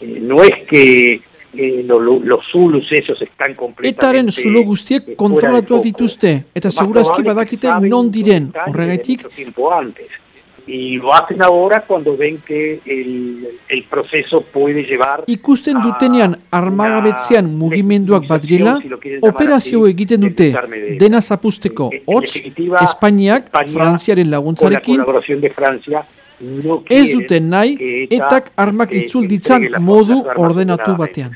Eh, no es que eh, lo, los zulus esos están completamente... Etaren zulo guztiek eh, kontrolatuak dituzte, eta segurazki badakite non diren, horregaitik... Antes. Y lo hacen ahora cuando ven que el, el proceso puede llevar... Ikusten dutenean armagabetzean mugimenduak badrela, operazio egiten dute dena zapusteko hotz, Espainiak, Frantziaren laguntzarekin, no ez duten nahi, etak armak itzul ditzan modu ordenatu batean.